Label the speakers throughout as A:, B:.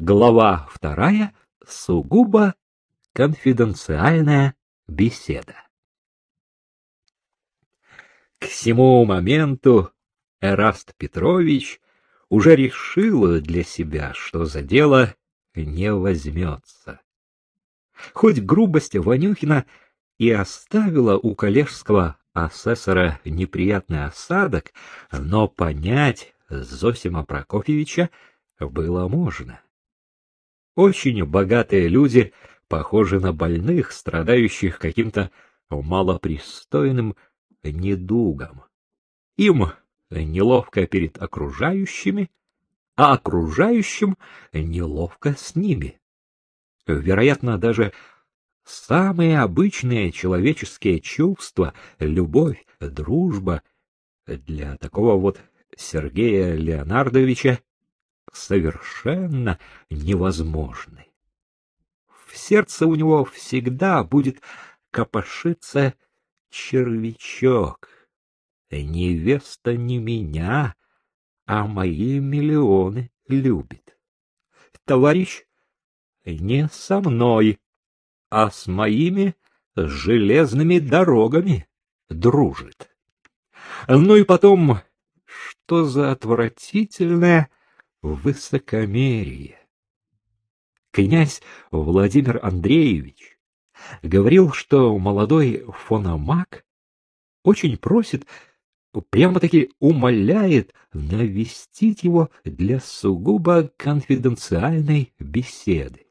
A: Глава вторая сугубо конфиденциальная беседа. К всему моменту Эраст Петрович уже решил для себя, что за дело не возьмется. Хоть грубость Ванюхина и оставила у коллежского асессора неприятный осадок, но понять Зосима Прокофьевича было можно. Очень богатые люди похожи на больных, страдающих каким-то малопристойным недугом. Им неловко перед окружающими, а окружающим неловко с ними. Вероятно, даже самые обычные человеческие чувства, любовь, дружба, для такого вот Сергея Леонардовича совершенно невозможны. В сердце у него всегда будет копошиться червячок. Невеста не меня, а мои миллионы любит. Товарищ не со мной, а с моими железными дорогами дружит. Ну и потом, что за отвратительное высокомерие! Князь Владимир Андреевич говорил, что молодой фономак очень просит, прямо-таки умоляет навестить его для сугубо конфиденциальной беседы.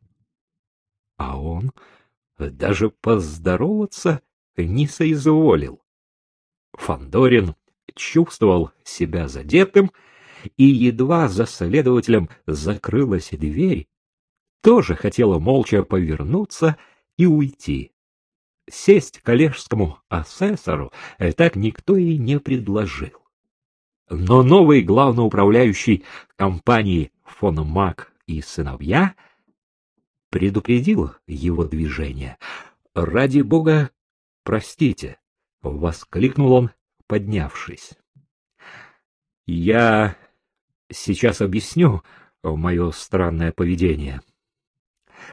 A: А он даже поздороваться не соизволил. Фандорин чувствовал себя задетым, и едва за следователем закрылась дверь, тоже хотела молча повернуться и уйти. Сесть коллежскому асессору так никто и не предложил. Но новый главноуправляющий компании фон Мак и сыновья предупредил его движение. «Ради бога, простите!» — воскликнул он, поднявшись. «Я сейчас объясню мое странное поведение.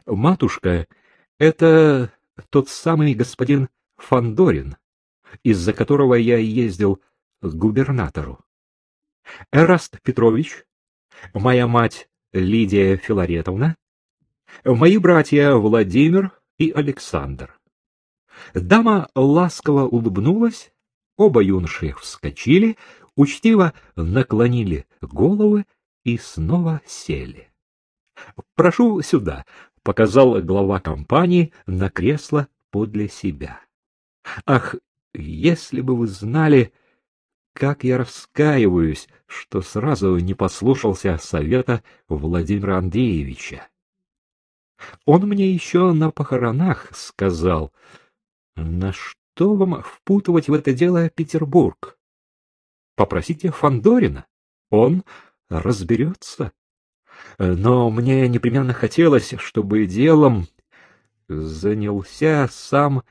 A: Матушка — это тот самый господин Фандорин, из-за которого я ездил к губернатору. Эраст Петрович, моя мать Лидия Филаретовна, мои братья Владимир и Александр. Дама ласково улыбнулась, оба юноши вскочили, учтиво наклонили головы и снова сели. — Прошу сюда, — показал глава компании на кресло подле себя. — Ах, если бы вы знали, как я раскаиваюсь, что сразу не послушался совета Владимира Андреевича. Он мне еще на похоронах сказал, на что вам впутывать в это дело Петербург? Попросите Фандорина, он разберется. Но мне непременно хотелось, чтобы делом занялся сам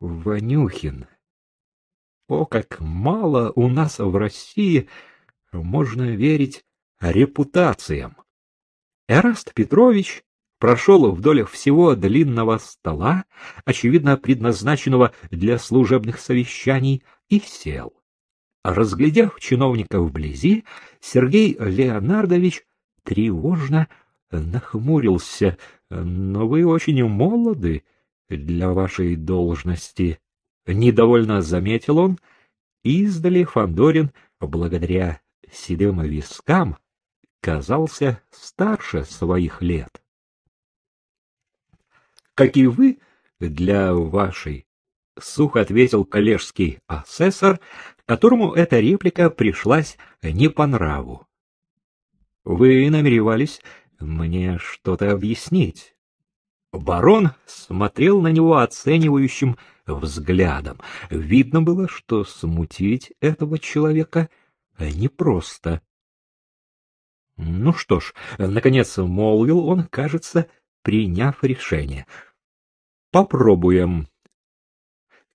A: Ванюхин. О, как мало у нас в России можно верить репутациям. Эраст Петрович прошел вдоль всего длинного стола, очевидно предназначенного для служебных совещаний, и сел. Разглядев чиновника вблизи, Сергей Леонардович тревожно нахмурился. Но вы очень молоды для вашей должности. Недовольно заметил он. Издали Фандорин, благодаря седым вискам, казался старше своих лет. Как и вы, для вашей, — сухо ответил коллежский асессор, которому эта реплика пришлась не по нраву. Вы намеревались мне что-то объяснить. Барон смотрел на него оценивающим взглядом. Видно было, что смутить этого человека непросто. Ну что ж, наконец молвил он, кажется, приняв решение. Попробуем.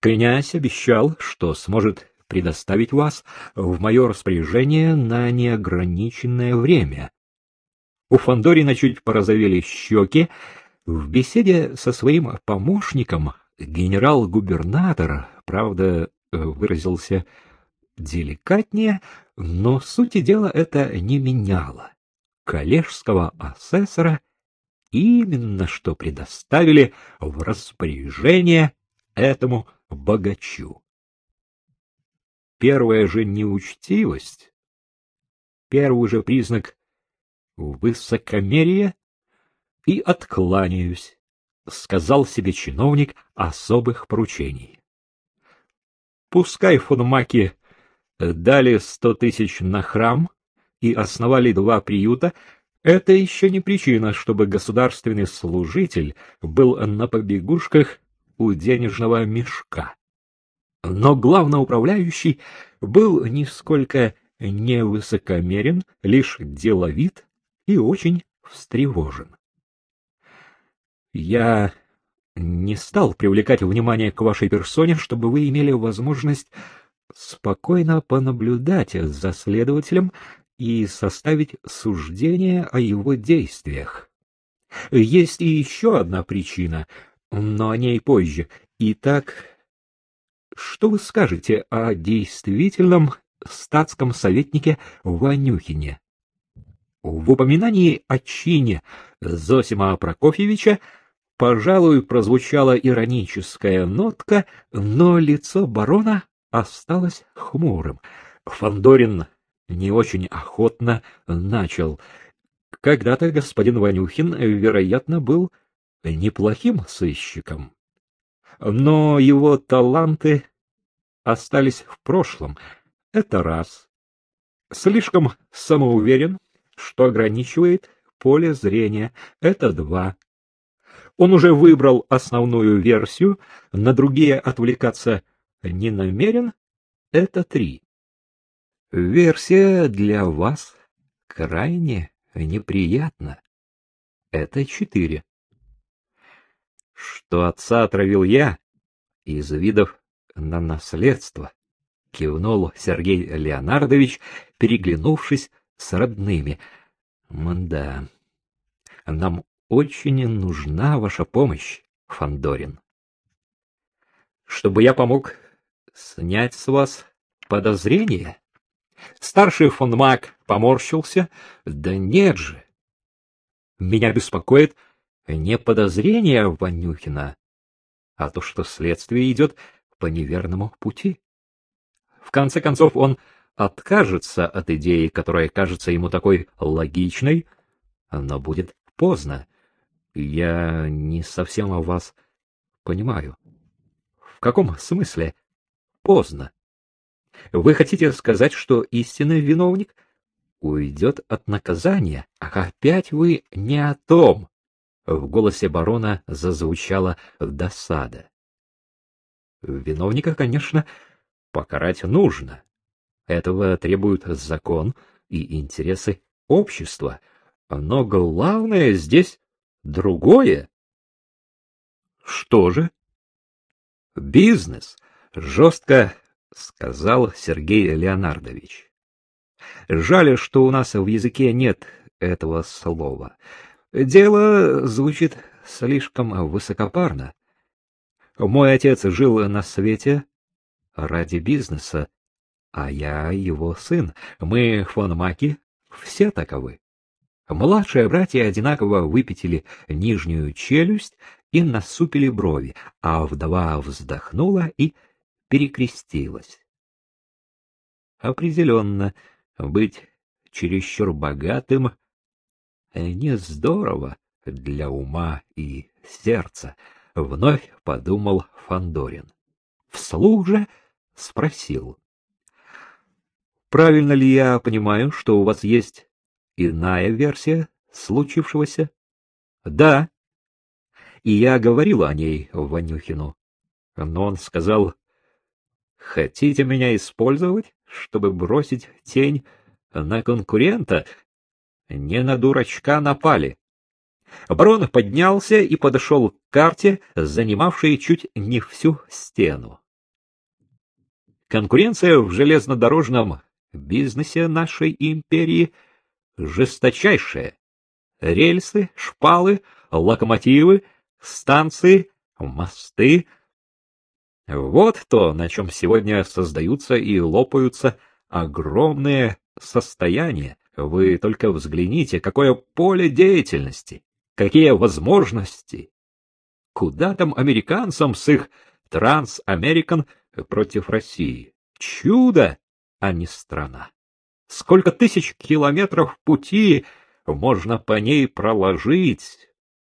A: Князь обещал, что сможет предоставить вас в мое распоряжение на неограниченное время. У Фандорина чуть порозовели щеки. В беседе со своим помощником генерал-губернатор, правда, выразился деликатнее, но сути дела это не меняло. Коллежского асессора именно что предоставили в распоряжение этому богачу. Первая же неучтивость, первый же признак высокомерия и откланяюсь, сказал себе чиновник особых поручений. Пускай фон Маки дали сто тысяч на храм и основали два приюта, это еще не причина, чтобы государственный служитель был на побегушках у денежного мешка. Но главноуправляющий был нисколько не высокомерен, лишь деловит и очень встревожен. Я не стал привлекать внимание к вашей персоне, чтобы вы имели возможность спокойно понаблюдать за следователем и составить суждение о его действиях. Есть и еще одна причина, но о ней позже. Итак, что вы скажете о действительном статском советнике Ванюхине? В упоминании о чине Зосима Прокофьевича Пожалуй, прозвучала ироническая нотка, но лицо барона осталось хмурым. Фандорин не очень охотно начал. Когда-то господин Ванюхин, вероятно, был неплохим сыщиком. Но его таланты остались в прошлом. Это раз. Слишком самоуверен, что ограничивает поле зрения. Это два. Он уже выбрал основную версию, на другие отвлекаться не намерен. Это три. Версия для вас крайне неприятна. Это четыре. Что отца отравил я из видов на наследство, кивнул Сергей Леонардович, переглянувшись с родными. Мда. Нам очень нужна ваша помощь, Фандорин. Чтобы я помог снять с вас подозрения? Старший фон Мак поморщился. Да нет же. Меня беспокоит не подозрение Ванюхина, а то, что следствие идет по неверному пути. В конце концов, он откажется от идеи, которая кажется ему такой логичной, но будет поздно. Я не совсем о вас понимаю. В каком смысле? Поздно. Вы хотите сказать, что истинный виновник уйдет от наказания? Опять вы не о том. В голосе барона зазвучала досада. Виновника, конечно, покарать нужно. Этого требуют закон и интересы общества. Но главное здесь другое. Что же? Бизнес, жестко сказал Сергей Леонардович. Жаль, что у нас в языке нет этого слова. Дело звучит слишком высокопарно. Мой отец жил на свете ради бизнеса, а я его сын. Мы, фон Маки, все таковы. Младшие братья одинаково выпятили нижнюю челюсть и насупили брови, а вдова вздохнула и перекрестилась. Определенно, быть чересчур богатым не здорово для ума и сердца, вновь подумал Фандорин. Вслух же спросил: Правильно ли я понимаю, что у вас есть иная версия случившегося? Да. И я говорил о ней Ванюхину. Но он сказал, хотите меня использовать, чтобы бросить тень на конкурента? Не на дурачка напали. Барон поднялся и подошел к карте, занимавшей чуть не всю стену. Конкуренция в железнодорожном бизнесе нашей империи — жесточайшее. рельсы, шпалы, локомотивы, станции, мосты. Вот то, на чем сегодня создаются и лопаются огромные состояния. Вы только взгляните, какое поле деятельности, какие возможности. Куда там американцам с их Трансамерикан против России? Чудо, а не страна. Сколько тысяч километров пути можно по ней проложить,